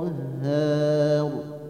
القهار.